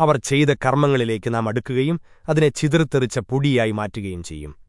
അവർ ചെയ്ത കർമ്മങ്ങളിലേക്ക് നാം അടുക്കുകയും അതിനെ ചിതിർത്തെറിച്ച പൊടിയായി മാറ്റുകയും ചെയ്യും.